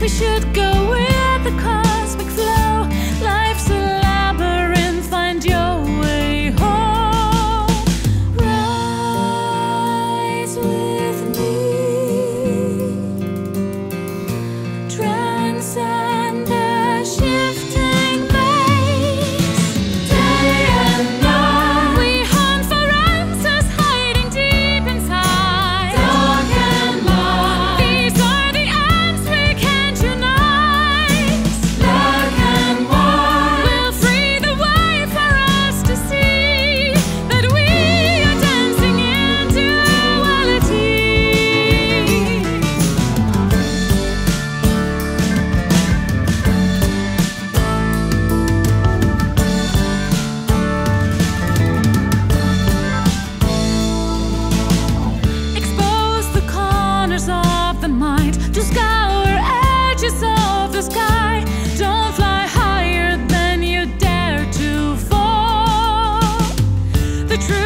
We should go with the clouds. scour edges of the sky. Don't fly higher than you dare to fall. The truth.